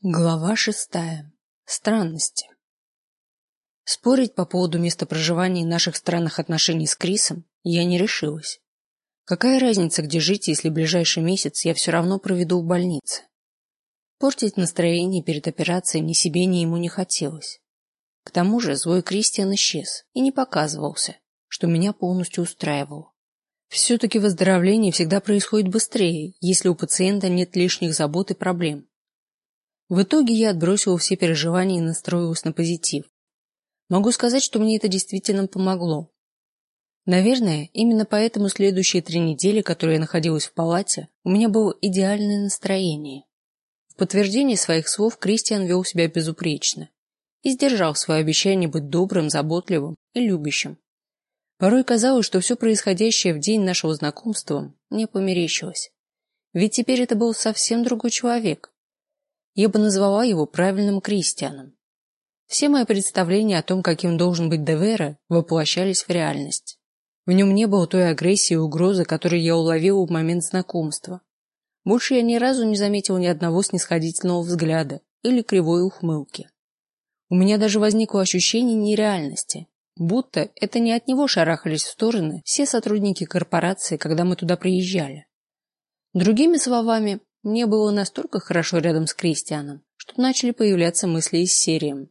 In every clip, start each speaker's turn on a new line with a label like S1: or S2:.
S1: Глава шестая. Странности. Спорить по поводу места проживания и наших странных отношений с Крисом я не решилась. Какая разница, где жить, если ближайший месяц я все равно проведу в больнице? Портить настроение перед операцией ни себе, ни ему не хотелось. К тому же злой Кристиан исчез и не показывался, что меня полностью устраивало. Все-таки выздоровление всегда происходит быстрее, если у пациента нет лишних забот и проблем. В итоге я отбросила все переживания и настроилась на позитив. Могу сказать, что мне это действительно помогло. Наверное, именно поэтому следующие три недели, которые я находилась в палате, у меня было идеальное настроение. В подтверждение своих слов Кристиан вел себя безупречно и сдержал свое обещание быть добрым, заботливым и любящим. Порой казалось, что все происходящее в день нашего знакомства мне померещилось. Ведь теперь это был совсем другой человек, я бы назвала его правильным крестьяном. Все мои представления о том, каким должен быть Девера, воплощались в реальность. В нем не было той агрессии и угрозы, которую я уловила в момент знакомства. Больше я ни разу не заметил ни одного снисходительного взгляда или кривой ухмылки. У меня даже возникло ощущение нереальности, будто это не от него шарахались в стороны все сотрудники корпорации, когда мы туда приезжали. Другими словами, мне было настолько хорошо рядом с Кристианом, что начали появляться мысли из серии.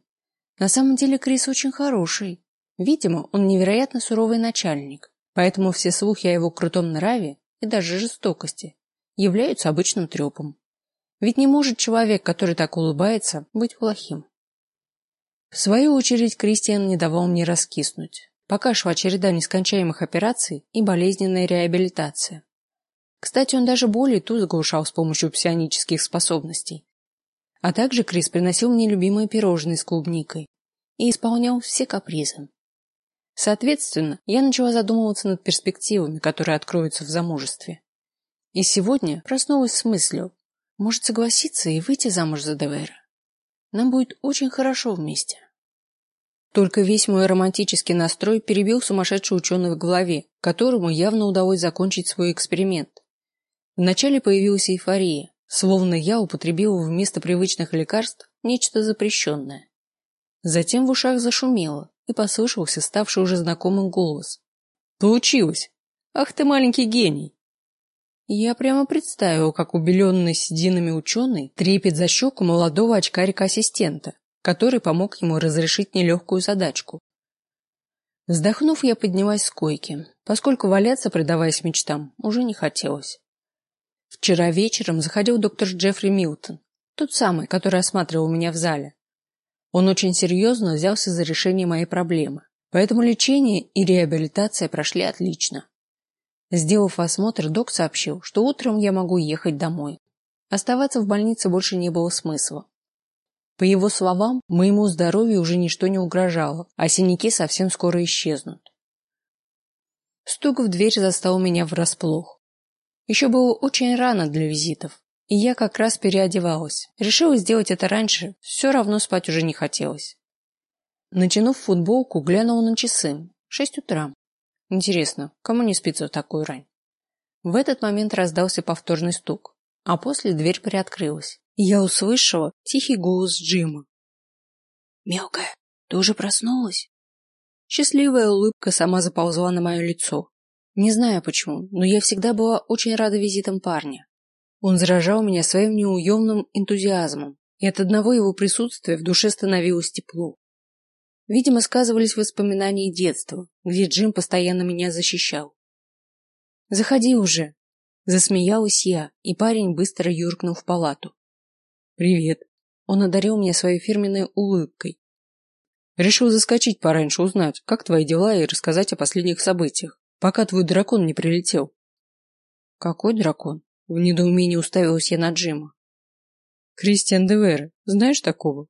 S1: На самом деле Крис очень хороший. Видимо, он невероятно суровый начальник, поэтому все слухи о его крутом нраве и даже жестокости являются обычным трепом. Ведь не может человек, который так улыбается, быть плохим. В свою очередь Кристиан не давал мне раскиснуть, пока шла череда нескончаемых операций и болезненная реабилитация. Кстати, он даже боли тут заглушал с помощью псионических способностей. А также Крис приносил мне любимые пирожные с клубникой и исполнял все капризы. Соответственно, я начала задумываться над перспективами, которые откроются в замужестве. И сегодня проснулась с мыслью, может согласиться и выйти замуж за Девера. Нам будет очень хорошо вместе. Только весь мой романтический настрой перебил сумасшедший ученый в голове, которому явно удалось закончить свой эксперимент. Вначале появилась эйфория, словно я употребила вместо привычных лекарств нечто запрещенное. Затем в ушах зашумело, и послышался ставший уже знакомым голос. «Получилось! Ах ты маленький гений!» Я прямо представил, как убеленный сединами ученый трепет за щеку молодого очкарика-ассистента, который помог ему разрешить нелегкую задачку. Вздохнув, я поднялась с койки, поскольку валяться, предаваясь мечтам, уже не хотелось. Вчера вечером заходил доктор Джеффри Милтон, тот самый, который осматривал меня в зале. Он очень серьезно взялся за решение моей проблемы, поэтому лечение и реабилитация прошли отлично. Сделав осмотр, док сообщил, что утром я могу ехать домой. Оставаться в больнице больше не было смысла. По его словам, моему здоровью уже ничто не угрожало, а синяки совсем скоро исчезнут. Стук в дверь застал меня врасплох. Еще было очень рано для визитов, и я как раз переодевалась. Решила сделать это раньше, все равно спать уже не хотелось. Натянув футболку, глянула на часы. Шесть утра. Интересно, кому не спится в такую рань? В этот момент раздался повторный стук, а после дверь приоткрылась, и я услышала тихий голос Джима. «Мелкая, ты уже проснулась?» Счастливая улыбка сама заползла на мое лицо. Не знаю почему, но я всегда была очень рада визитам парня. Он заражал меня своим неуемным энтузиазмом, и от одного его присутствия в душе становилось тепло. Видимо, сказывались воспоминания детства, где Джим постоянно меня защищал. «Заходи уже!» Засмеялась я, и парень быстро юркнул в палату. «Привет!» Он одарил меня своей фирменной улыбкой. Решил заскочить пораньше, узнать, как твои дела и рассказать о последних событиях пока твой дракон не прилетел. Какой дракон? В недоумении уставилась я на Джима. Кристиан Девер, знаешь такого?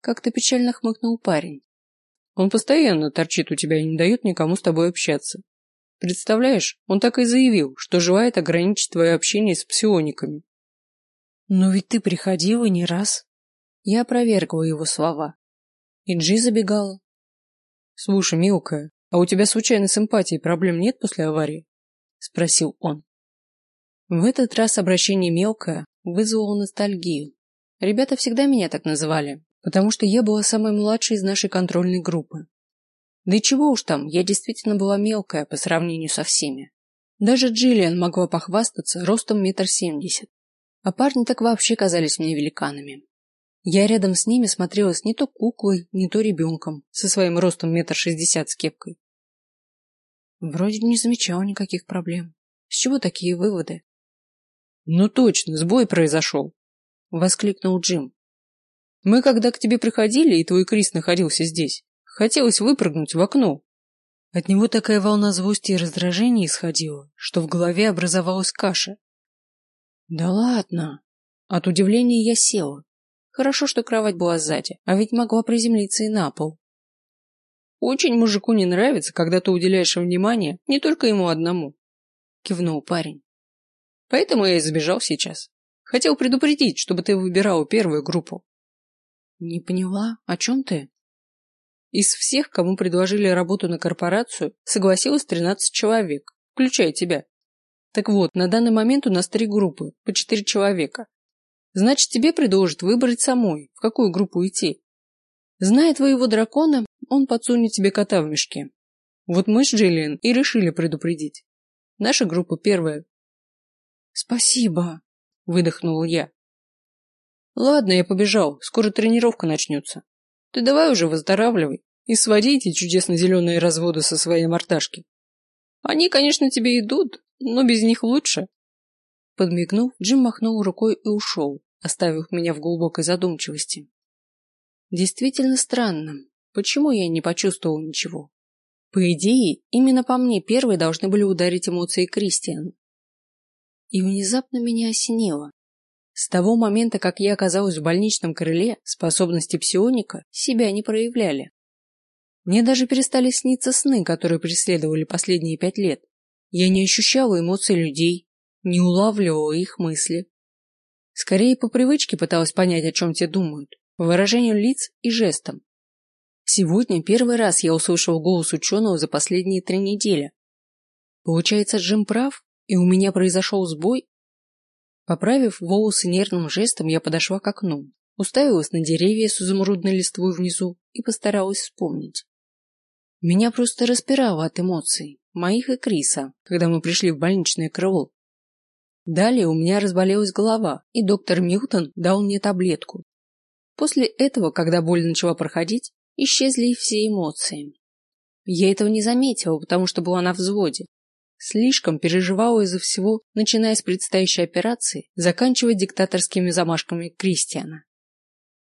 S1: Как-то печально хмыкнул парень. Он постоянно торчит у тебя и не дает никому с тобой общаться. Представляешь, он так и заявил, что желает ограничить твое общение с псиониками. Но ведь ты приходила не раз. Я опровергла его слова. И Джи забегала. Слушай, мелкая, «А у тебя случайно с эмпатией проблем нет после аварии?» – спросил он. В этот раз обращение мелкое вызвало ностальгию. Ребята всегда меня так называли, потому что я была самой младшей из нашей контрольной группы. Да и чего уж там, я действительно была мелкая по сравнению со всеми. Даже Джиллиан могла похвастаться ростом метр семьдесят, а парни так вообще казались мне великанами. Я рядом с ними смотрелась не то куклой, не то ребенком со своим ростом метр шестьдесят с кепкой. Вроде не замечал никаких проблем. С чего такие выводы? Ну точно, сбой произошел, воскликнул Джим. Мы когда к тебе приходили, и твой Крис находился здесь, хотелось выпрыгнуть в окно. От него такая волна злости и раздражения исходила, что в голове образовалась каша. Да ладно. От удивления я села. Хорошо, что кровать была сзади, а ведь могла приземлиться и на пол. Очень мужику не нравится, когда ты уделяешь внимание не только ему одному, кивнул парень. Поэтому я и забежал сейчас. Хотел предупредить, чтобы ты выбирал первую группу. Не поняла, о чем ты? Из всех, кому предложили работу на корпорацию, согласилось 13 человек, включая тебя. Так вот, на данный момент у нас три группы, по четыре человека. Значит, тебе предложат выбрать самой, в какую группу идти. Зная твоего дракона, он подсунет тебе кота в мешке. Вот мы с Джиллиан и решили предупредить. Наша группа первая. Спасибо, выдохнула я. Ладно, я побежал, скоро тренировка начнется. Ты давай уже выздоравливай и своди эти чудесно зеленые разводы со своей мордашки. Они, конечно, тебе идут, но без них лучше. Подмигнув, Джим махнул рукой и ушел, оставив меня в глубокой задумчивости. Действительно странно, почему я не почувствовал ничего. По идее, именно по мне первые должны были ударить эмоции Кристиан. И внезапно меня осенило. С того момента, как я оказалась в больничном крыле, способности псионика себя не проявляли. Мне даже перестали сниться сны, которые преследовали последние пять лет. Я не ощущала эмоций людей, не улавливала их мысли. Скорее по привычке пыталась понять, о чем те думают, по выражению лиц и жестам. Сегодня первый раз я услышал голос ученого за последние три недели. Получается, Джим прав, и у меня произошел сбой Поправив волосы нервным жестом, я подошла к окну, уставилась на деревья с изумрудной листвой внизу и постаралась вспомнить. Меня просто распирало от эмоций, моих и Криса, когда мы пришли в больничное крыло. Далее у меня разболелась голова, и доктор Милтон дал мне таблетку. После этого, когда боль начала проходить, исчезли все эмоции. Я этого не заметила, потому что была на взводе, Слишком переживала из-за всего, начиная с предстоящей операции, заканчивая диктаторскими замашками Кристиана.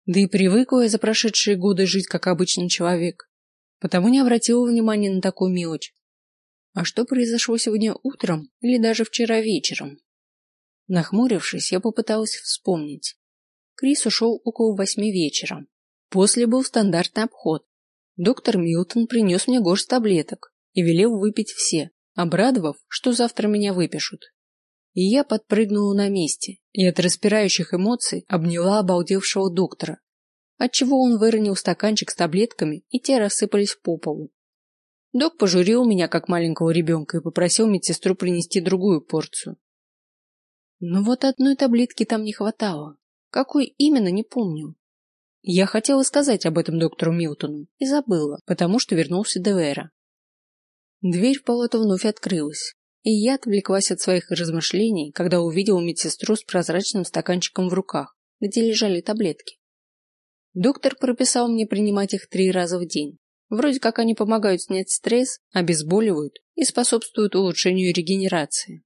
S1: Да и привыкла я за прошедшие годы жить как обычный человек, потому не обратила внимания на такую мелочь. А что произошло сегодня утром или даже вчера вечером? Нахмурившись, я попыталась вспомнить. Крис ушел около восьми вечера. После был стандартный обход. Доктор Милтон принес мне горсть таблеток и велел выпить все, обрадовав, что завтра меня выпишут. И я подпрыгнула на месте и от распирающих эмоций обняла обалдевшего доктора, отчего он выронил стаканчик с таблетками, и те рассыпались по полу. Док пожурил меня как маленького ребенка и попросил медсестру принести другую порцию. Но вот одной таблетки там не хватало. Какой именно, не помню. Я хотела сказать об этом доктору Милтону и забыла, потому что вернулся Девера. Дверь в палату вновь открылась, и я отвлеклась от своих размышлений, когда увидела медсестру с прозрачным стаканчиком в руках, где лежали таблетки. Доктор прописал мне принимать их три раза в день. Вроде как они помогают снять стресс, обезболивают и способствуют улучшению регенерации.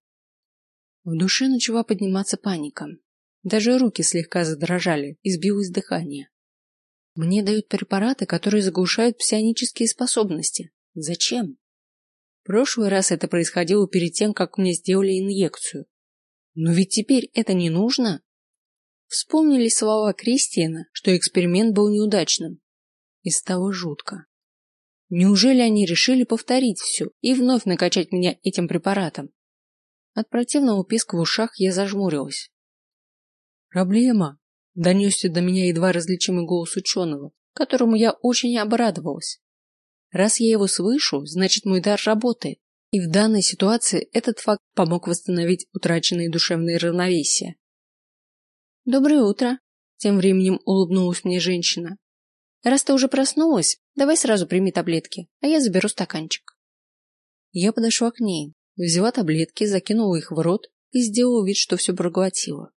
S1: В душе начала подниматься паника. Даже руки слегка задрожали и сбилось дыхание. Мне дают препараты, которые заглушают псионические способности. Зачем? прошлый раз это происходило перед тем, как мне сделали инъекцию. Но ведь теперь это не нужно. Вспомнили слова Кристиана, что эксперимент был неудачным. И стало жутко. Неужели они решили повторить все и вновь накачать меня этим препаратом? От противного писка в ушах я зажмурилась. Проблема, донесся до меня едва различимый голос ученого, которому я очень обрадовалась. Раз я его слышу, значит мой дар работает. И в данной ситуации этот факт помог восстановить утраченные душевные равновесия. Доброе утро, Тем временем улыбнулась мне женщина. Раз ты уже проснулась, давай сразу прими таблетки, а я заберу стаканчик. Я подошла к ней, взяла таблетки, закинула их в рот и сделала вид, что все проглотила.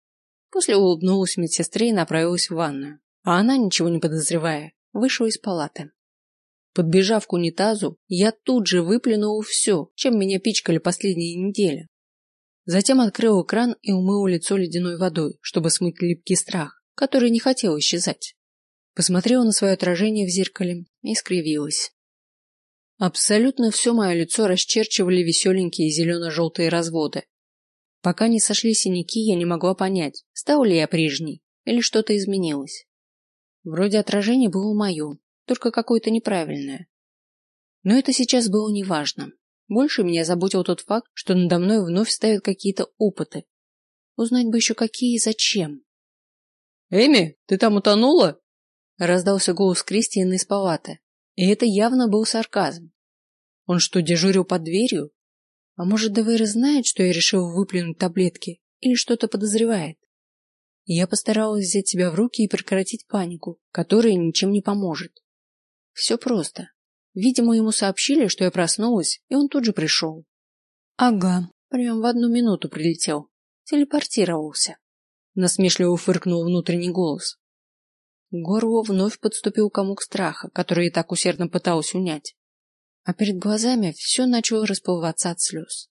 S1: После улыбнулась медсестре и направилась в ванную, а она, ничего не подозревая, вышла из палаты. Подбежав к унитазу, я тут же выплюнула все, чем меня пичкали последние недели. Затем открыла кран и умыла лицо ледяной водой, чтобы смыть липкий страх, который не хотел исчезать. Посмотрела на свое отражение в зеркале и скривилась. Абсолютно все мое лицо расчерчивали веселенькие зелено-желтые разводы. Пока не сошли синяки, я не могла понять, стала ли я прежней или что-то изменилось. Вроде отражение было мое, только какое-то неправильное. Но это сейчас было неважно. Больше меня заботил тот факт, что надо мной вновь ставят какие-то опыты. Узнать бы еще какие и зачем. «Эми, ты там утонула?» Раздался голос Кристиана из палаты. И это явно был сарказм. Он что, дежурил под дверью? А может, Девейра знает, что я решил выплюнуть таблетки? Или что-то подозревает? Я постаралась взять себя в руки и прекратить панику, которая ничем не поможет. Все просто. Видимо, ему сообщили, что я проснулась, и он тут же пришел. Ага, прям в одну минуту прилетел. Телепортировался. Насмешливо фыркнул внутренний голос. К горлу вновь подступил комок страха, который я так усердно пыталась унять. А перед глазами все начало расплываться от слез.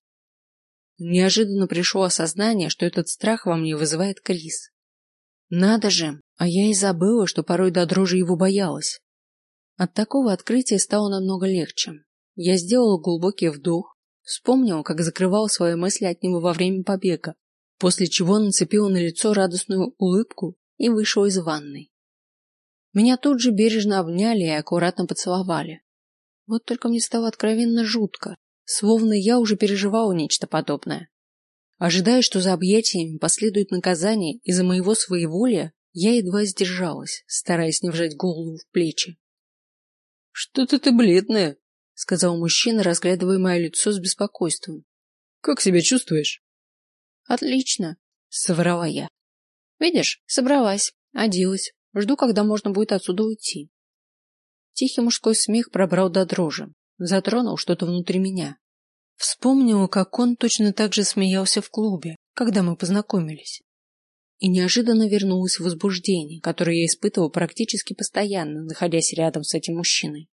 S1: Неожиданно пришло осознание, что этот страх во мне вызывает Крис. Надо же, а я и забыла, что порой до дрожи его боялась. От такого открытия стало намного легче. Я сделала глубокий вдох, вспомнила, как закрывала свои мысли от него во время побега, после чего нацепила на лицо радостную улыбку и вышла из ванной. Меня тут же бережно обняли и аккуратно поцеловали. Вот только мне стало откровенно жутко, словно я уже переживала нечто подобное. Ожидая, что за объятиями последует наказание из-за моего своеволия, я едва сдержалась, стараясь не вжать голову в плечи. Что-то ты бледная, сказал мужчина, разглядывая мое лицо с беспокойством. Как себя чувствуешь? Отлично, соврала я. Видишь, собралась, оделась, жду, когда можно будет отсюда уйти. Тихий мужской смех пробрал до дрожи, затронул что-то внутри меня. Вспомнила, как он точно так же смеялся в клубе, когда мы познакомились и неожиданно вернулось возбуждение, которое я испытывал практически постоянно, находясь рядом с этим мужчиной.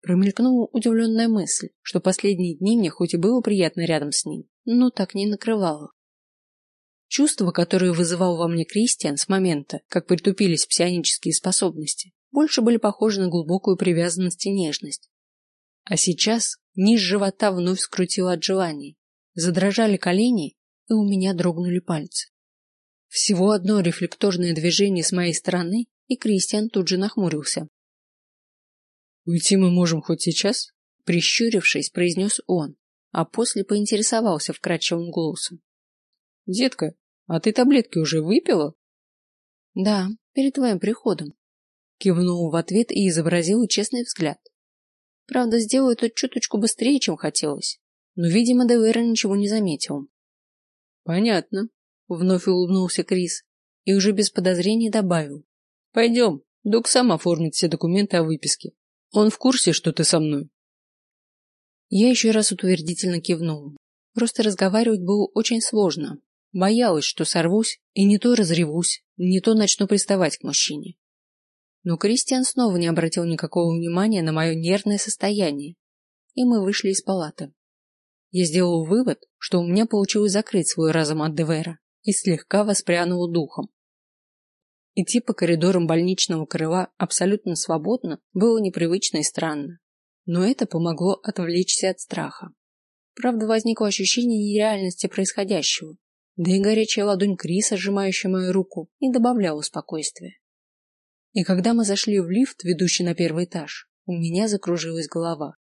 S1: Промелькнула удивленная мысль, что последние дни мне хоть и было приятно рядом с ним, но так не накрывало. Чувства, которые вызывал во мне Кристиан с момента, как притупились псионические способности, больше были похожи на глубокую привязанность и нежность. А сейчас низ живота вновь скрутило от желаний, задрожали колени, и у меня дрогнули пальцы. Всего одно рефлекторное движение с моей стороны, и Кристиан тут же нахмурился. Уйти мы можем хоть сейчас, прищурившись, произнес он, а после поинтересовался вкрадчивым голосом: "Детка, а ты таблетки уже выпила?" "Да, перед твоим приходом", кивнул в ответ и изобразил честный взгляд. Правда, сделал это чуточку быстрее, чем хотелось, но, видимо, Девера ничего не заметил. Понятно, Вновь улыбнулся Крис и уже без подозрений добавил: "Пойдем, док сам оформит все документы о выписке. Он в курсе, что ты со мной". Я еще раз утвердительно кивнул. Просто разговаривать было очень сложно. Боялась, что сорвусь и не то разревусь, не то начну приставать к мужчине. Но Кристиан снова не обратил никакого внимания на мое нервное состояние, и мы вышли из палаты. Я сделал вывод, что у меня получилось закрыть свой разум от Девера и слегка воспрянула духом. Идти по коридорам больничного крыла абсолютно свободно было непривычно и странно, но это помогло отвлечься от страха. Правда, возникло ощущение нереальности происходящего, да и горячая ладонь Криса, сжимающая мою руку, не добавляла спокойствия. И когда мы зашли в лифт, ведущий на первый этаж, у меня закружилась голова.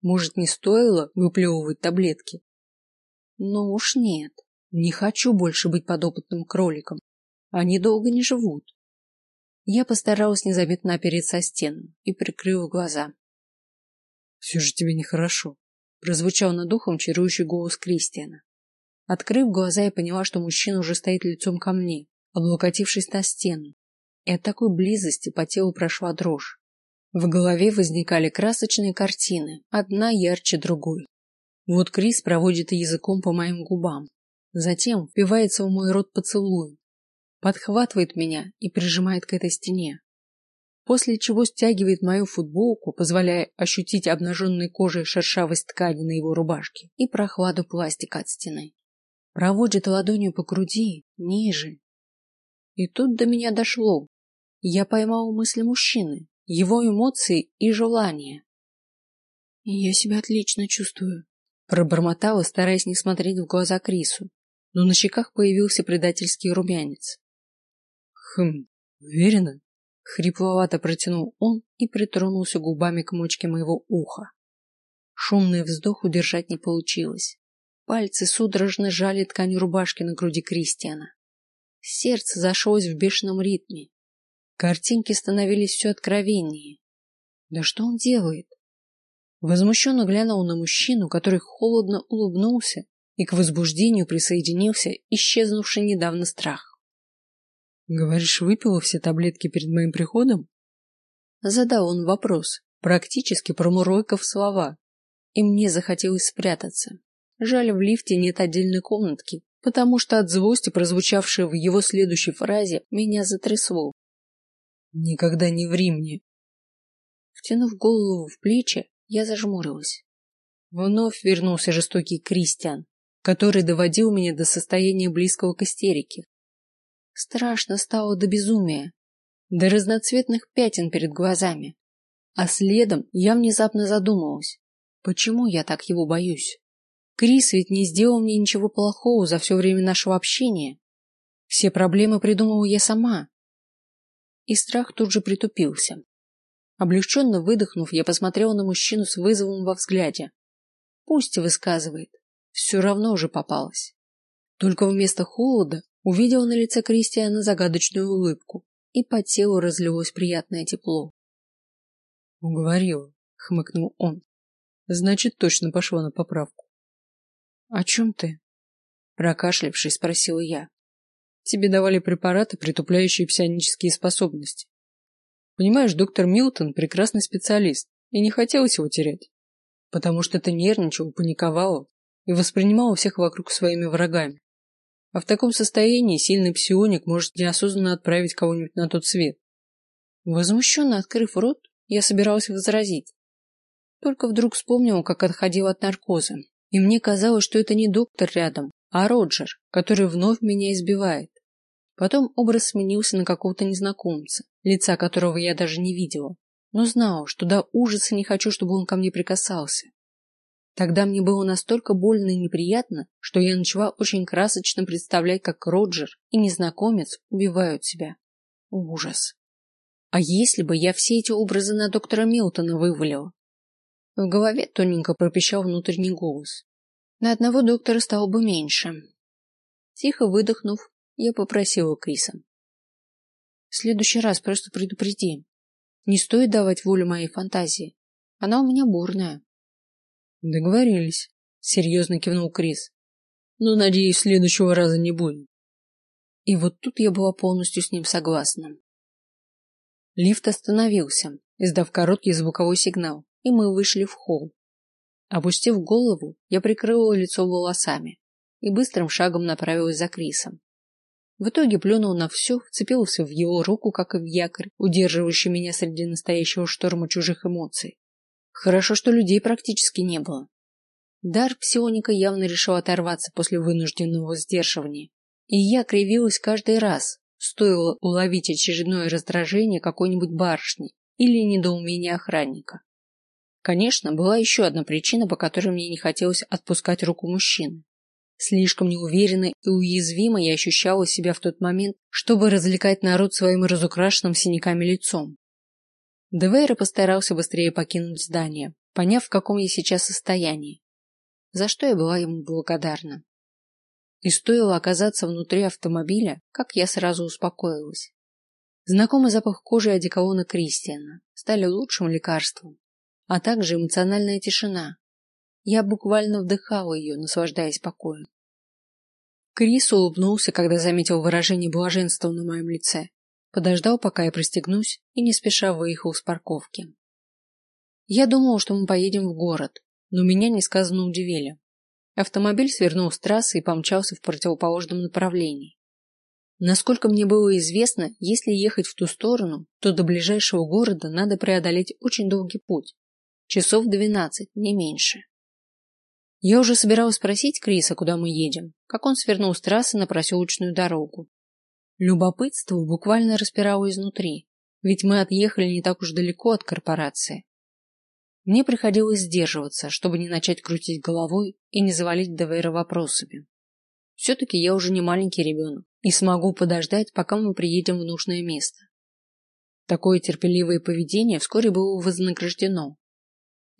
S1: Может, не стоило выплевывать таблетки? Но уж нет. Не хочу больше быть подопытным кроликом. Они долго не живут. Я постаралась незаметно опереться о стену и прикрыла глаза. Все же тебе нехорошо, прозвучал над духом чарующий голос Кристиана. Открыв глаза, я поняла, что мужчина уже стоит лицом ко мне, облокотившись на стену, и от такой близости по телу прошла дрожь. В голове возникали красочные картины, одна ярче другой. Вот Крис проводит языком по моим губам, затем впивается в мой рот поцелуем, подхватывает меня и прижимает к этой стене, после чего стягивает мою футболку, позволяя ощутить обнаженной кожей шершавость ткани на его рубашке и прохладу пластика от стены. Проводит ладонью по груди, ниже. И тут до меня дошло. Я поймал мысли мужчины, его эмоции и желания. Я себя отлично чувствую, пробормотала, стараясь не смотреть в глаза Крису, но на щеках появился предательский румянец. Хм, уверена? Хрипловато протянул он и притронулся губами к мочке моего уха. Шумный вздох удержать не получилось. Пальцы судорожно жали ткань рубашки на груди Кристиана. Сердце зашлось в бешеном ритме. Картинки становились все откровеннее. Да что он делает? Возмущенно глянул на мужчину, который холодно улыбнулся, и к возбуждению присоединился исчезнувший недавно страх. Говоришь, выпила все таблетки перед моим приходом? Задал он вопрос, практически промурлыкав слова, и мне захотелось спрятаться. Жаль, в лифте нет отдельной комнатки, потому что от злости, прозвучавшей в его следующей фразе, меня затрясло. Никогда не ври мне. Втянув голову в плечи, я зажмурилась. Вновь вернулся жестокий Кристиан, который доводил меня до состояния близкого к истерике. Страшно стало до безумия, до разноцветных пятен перед глазами. А следом я внезапно задумалась, почему я так его боюсь. Крис ведь не сделал мне ничего плохого за все время нашего общения. Все проблемы придумала я сама, и страх тут же притупился. Облегченно выдохнув, я посмотрела на мужчину с вызовом во взгляде. Пусть высказывает, все равно уже попалась. Только вместо холода увидела на лице Кристиана загадочную улыбку, и по телу разлилось приятное тепло. Уговорила, хмыкнул он. Значит, точно пошла на поправку. О чем ты? Прокашлявшись, спросила я. Тебе давали препараты, притупляющие псионические способности. Понимаешь, доктор Милтон прекрасный специалист, и не хотелось его терять. Потому что ты нервничал, паниковал и воспринимал всех вокруг своими врагами. А в таком состоянии сильный псионик может неосознанно отправить кого-нибудь на тот свет. Возмущенно открыв рот, я собиралась возразить. Только вдруг вспомнила, как отходил от наркоза, и мне казалось, что это не доктор рядом, а Роджер, который вновь меня избивает. Потом образ сменился на какого-то незнакомца, лица которого я даже не видела, но знала, что до ужаса не хочу, чтобы он ко мне прикасался. Тогда мне было настолько больно и неприятно, что я начала очень красочно представлять, как Роджер и незнакомец убивают себя. Ужас. А если бы я все эти образы на доктора Милтона вывалила? В голове тоненько пропищал внутренний голос. На одного доктора стало бы меньше. Тихо выдохнув, я попросила Криса. В следующий раз просто предупреди. Не стоит давать волю моей фантазии. Она у меня бурная. Договорились, серьезно кивнул Крис. Но, надеюсь, следующего раза не будет. И вот тут я была полностью с ним согласна. Лифт остановился, издав короткий звуковой сигнал, и мы вышли в холл. Опустив голову, я прикрыла лицо волосами и быстрым шагом направилась за Крисом. В итоге плюнул на все, вцепился в его руку, как и в якорь, удерживающий меня среди настоящего шторма чужих эмоций. Хорошо, что людей практически не было. Дар псионика явно решил оторваться после вынужденного сдерживания, и я кривилась каждый раз, стоило уловить очередное раздражение какой-нибудь барышни или недоумение охранника. Конечно, была еще одна причина, по которой мне не хотелось отпускать руку мужчины. Слишком неуверенно и уязвимо я ощущала себя в тот момент, чтобы развлекать народ своим разукрашенным синяками лицом. Девейра постарался быстрее покинуть здание, поняв, в каком я сейчас состоянии, за что я была ему благодарна. И стоило оказаться внутри автомобиля, как я сразу успокоилась. Знакомый запах кожи и одеколона Кристиана стали лучшим лекарством, а также эмоциональная тишина, я буквально вдыхала ее, наслаждаясь покоем. Крис улыбнулся, когда заметил выражение блаженства на моем лице. Подождал, пока я пристегнусь, и не спеша выехал с парковки. Я думал, что мы поедем в город, но меня несказанно удивили. Автомобиль свернул с трассы и помчался в противоположном направлении. Насколько мне было известно, если ехать в ту сторону, то до ближайшего города надо преодолеть очень долгий путь. Часов двенадцать, не меньше. Я уже собиралась спросить Криса, куда мы едем, как он свернул с трассы на проселочную дорогу. Любопытство буквально распирало изнутри, ведь мы отъехали не так уж далеко от корпорации. Мне приходилось сдерживаться, чтобы не начать крутить головой и не завалить Девейра вопросами. Все-таки я уже не маленький ребенок и смогу подождать, пока мы приедем в нужное место. Такое терпеливое поведение вскоре было вознаграждено,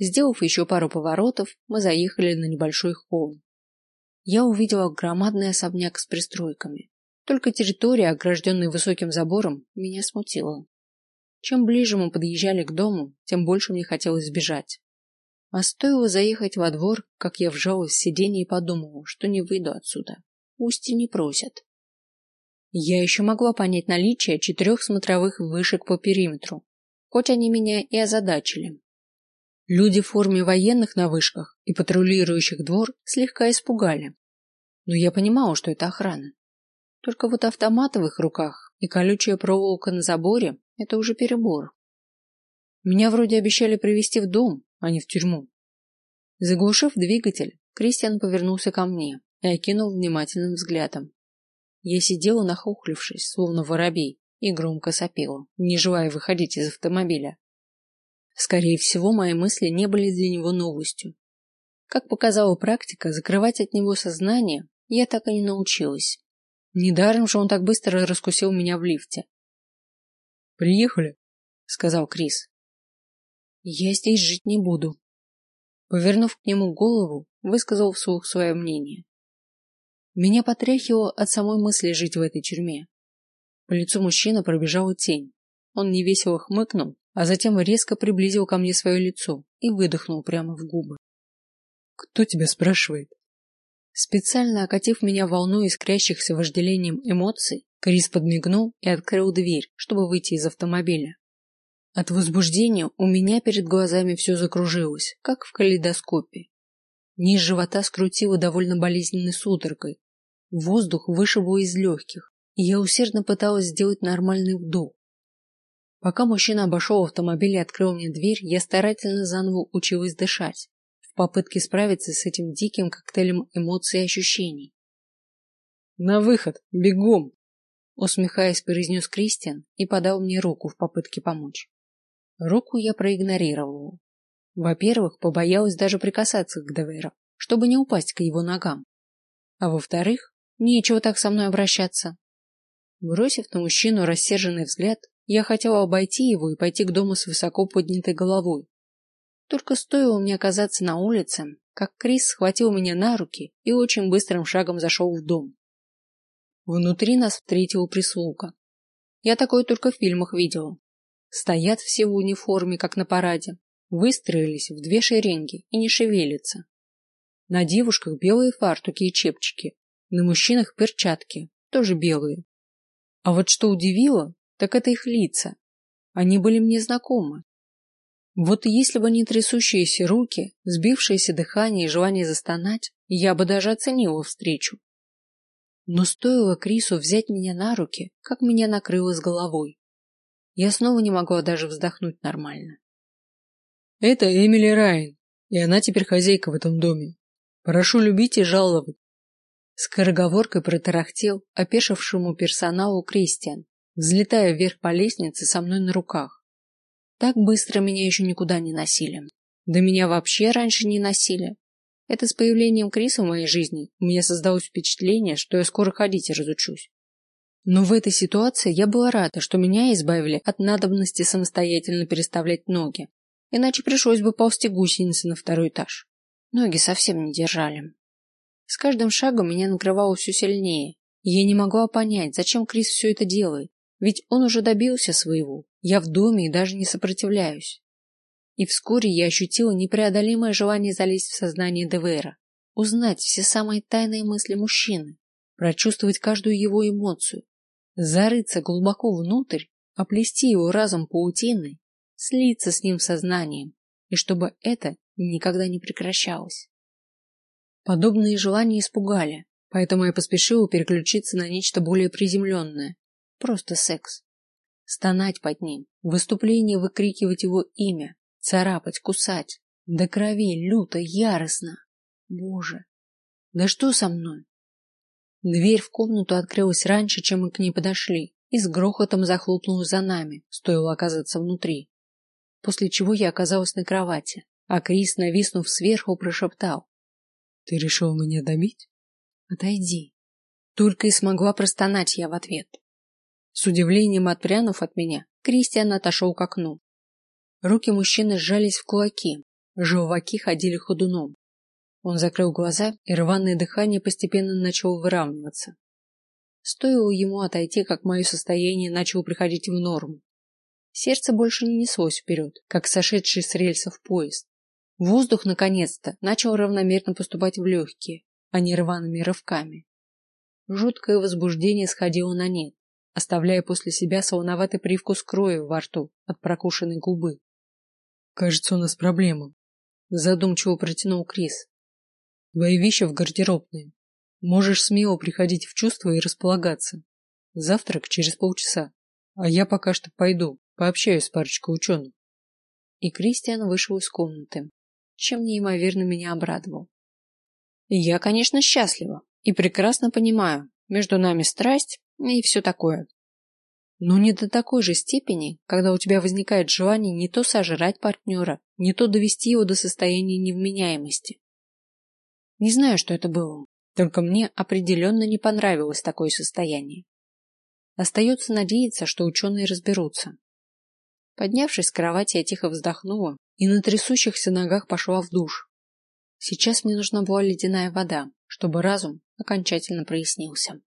S1: Сделав еще пару поворотов, мы заехали на небольшой холм. Я увидела громадный особняк с пристройками. Только территория, огражденная высоким забором, меня смутила. Чем ближе мы подъезжали к дому, тем больше мне хотелось сбежать. А стоило заехать во двор, как я вжалась в сиденье и подумала, что не выйду отсюда. Пусть и не просят. Я еще могла понять наличие четырех смотровых вышек по периметру, хоть они меня и озадачили. Люди в форме военных на вышках и патрулирующих двор слегка испугали. Но я понимала, что это охрана. Только вот автоматы в их руках и колючая проволока на заборе – это уже перебор. Меня вроде обещали привести в дом, а не в тюрьму. Заглушив двигатель, Кристиан повернулся ко мне и окинул внимательным взглядом. Я сидела нахохлившись, словно воробей, и громко сопела, не желая выходить из автомобиля. Скорее всего, мои мысли не были для него новостью. Как показала практика, закрывать от него сознание я так и не научилась. Недаром же он так быстро раскусил меня в лифте. «Приехали», — сказал Крис. «Я здесь жить не буду». Повернув к нему голову, высказал вслух свое мнение. Меня потряхивало от самой мысли жить в этой тюрьме. По лицу мужчины пробежала тень. Он невесело хмыкнул а затем резко приблизил ко мне свое лицо и выдохнул прямо в губы. «Кто тебя спрашивает?» Специально окатив меня волной искрящихся вожделением эмоций, Крис подмигнул и открыл дверь, чтобы выйти из автомобиля. От возбуждения у меня перед глазами все закружилось, как в калейдоскопе. Низ живота скрутило довольно болезненной судорогой. Воздух вышибло из легких, и я усердно пыталась сделать нормальный вдох, Пока мужчина обошел автомобиль и открыл мне дверь, я старательно заново училась дышать, в попытке справиться с этим диким коктейлем эмоций и ощущений. «На выход! Бегом!» Усмехаясь, произнес Кристиан и подал мне руку в попытке помочь. Руку я проигнорировала. Во-первых, побоялась даже прикасаться к Деверу, чтобы не упасть к его ногам. А во-вторых, нечего так со мной обращаться. Бросив на мужчину рассерженный взгляд, я хотела обойти его и пойти к дому с высоко поднятой головой. Только стоило мне оказаться на улице, как Крис схватил меня на руки и очень быстрым шагом зашел в дом. Внутри нас встретила прислуга. Я такое только в фильмах видела. Стоят все в униформе, как на параде, выстроились в две шеренги и не шевелятся. На девушках белые фартуки и чепчики, на мужчинах перчатки, тоже белые. А вот что удивило, так это их лица. Они были мне знакомы. Вот если бы не трясущиеся руки, сбившееся дыхание и желание застонать, я бы даже оценила встречу. Но стоило Крису взять меня на руки, как меня накрыло с головой. Я снова не могла даже вздохнуть нормально. Это Эмили Райан, и она теперь хозяйка в этом доме. Прошу любить и жаловать. Скороговоркой протарахтел опешившему персоналу Кристиан, взлетая вверх по лестнице со мной на руках. Так быстро меня еще никуда не носили. Да меня вообще раньше не носили. Это с появлением Криса в моей жизни у меня создалось впечатление, что я скоро ходить разучусь. Но в этой ситуации я была рада, что меня избавили от надобности самостоятельно переставлять ноги, иначе пришлось бы ползти гусеницы на второй этаж. Ноги совсем не держали. С каждым шагом меня накрывало все сильнее, и я не могла понять, зачем Крис все это делает. Ведь он уже добился своего. Я в доме и даже не сопротивляюсь. И вскоре я ощутила непреодолимое желание залезть в сознание Девера, узнать все самые тайные мысли мужчины, прочувствовать каждую его эмоцию, зарыться глубоко внутрь, оплести его разом паутиной, слиться с ним сознанием, и чтобы это никогда не прекращалось. Подобные желания испугали, поэтому я поспешила переключиться на нечто более приземленное, просто секс. Стонать под ним, в выступлении выкрикивать его имя, царапать, кусать, до крови, люто, яростно. Боже, да что со мной? Дверь в комнату открылась раньше, чем мы к ней подошли, и с грохотом захлопнулась за нами, стоило оказаться внутри. После чего я оказалась на кровати, а Крис, нависнув сверху, прошептал: "Ты решил меня добить? Отойди". Только и смогла простонать я в ответ. С удивлением отпрянув от меня, Кристиан отошел к окну. Руки мужчины сжались в кулаки, желваки ходили ходуном. Он закрыл глаза, и рваное дыхание постепенно начало выравниваться. Стоило ему отойти, как мое состояние начало приходить в норму. Сердце больше не неслось вперед, как сошедший с рельсов поезд. Воздух наконец-то начал равномерно поступать в легкие, а не рваными рывками. Жуткое возбуждение сходило на нет, оставляя после себя солоноватый привкус крови во рту от прокушенной губы. Кажется, у нас проблема, задумчиво протянул Крис. Твои вещи в гардеробной. Можешь смело приходить в чувство и располагаться. Завтрак через полчаса. А я пока что пойду, пообщаюсь с парочкой ученых. И Кристиан вышел из комнаты, чем неимоверно меня обрадовал. Я, конечно, счастлива и прекрасно понимаю, между нами страсть и все такое. Но не до такой же степени, когда у тебя возникает желание не то сожрать партнера, не то довести его до состояния невменяемости. Не знаю, что это было, только мне определенно не понравилось такое состояние. Остается надеяться, что ученые разберутся. Поднявшись с кровати, я тихо вздохнула и на трясущихся ногах пошла в душ. Сейчас мне нужна была ледяная вода, чтобы разум окончательно прояснился.